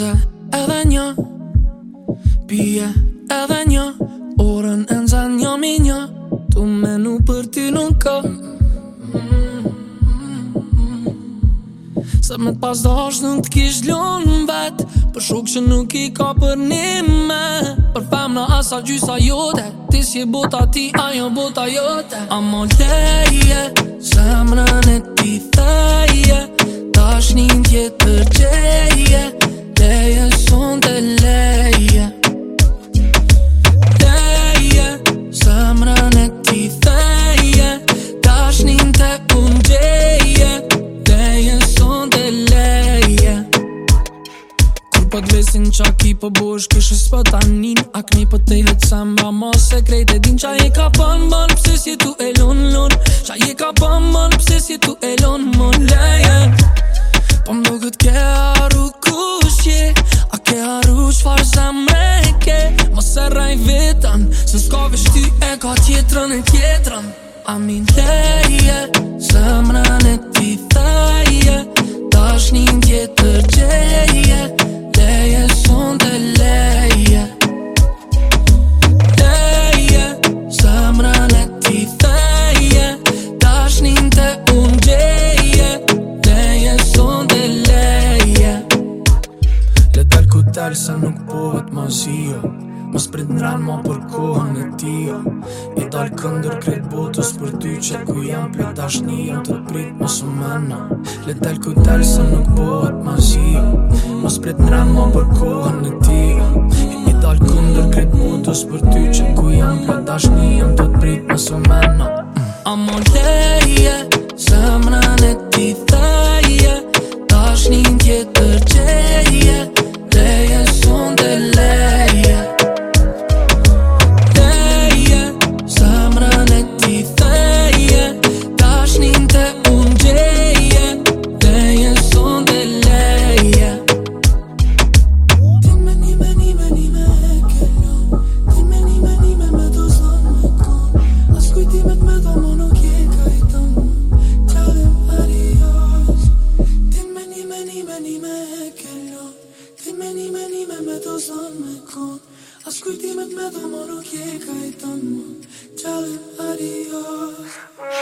Dhe edhe një Pije edhe një Orën e nëzë një jo mi një Tu menu për ti nuk ka Se me të pas dosh nuk t'kish lën vet Për shukë që nuk i ka për një Për fem në asa gjysa jote Ti si bota ti, a jo bota jote A më gjeje, zemrën e ti feje Tash një tjetër gjeje Leje son të leje Gjeje, zemrën e ti feje Tash një të unë pa po të besin qa ki po bosh kësh s'pa tanin A një po të i sa mba ma se krejt e din Qa je ka pan ban pëse si tu e lon lon Qa je ka pan ban pëse si tu e lon mon leje Po më do këtë ke haru kush je A ke haru që zemre ke Ma se raj vetan Se s'ka vështi e ka tjetrën e tjetrën Amin, leje Se detalj se nuk povet ma zio Mos prit në ranë ma për kohën e tio I dal këndër krejt botës për ty që ku jam për dashni Jam të prit mos u mena Le dal ku dal se nuk bohet ma zio Mos prit në ranë ma për kohën e tio I dal këndër krejt botës për ty që ku jam për dashni Jam të prit mos u mena A mon të menime nime me të zonë me konë As kujtimet me dhe moro kje ka i tonë Qalim ari jo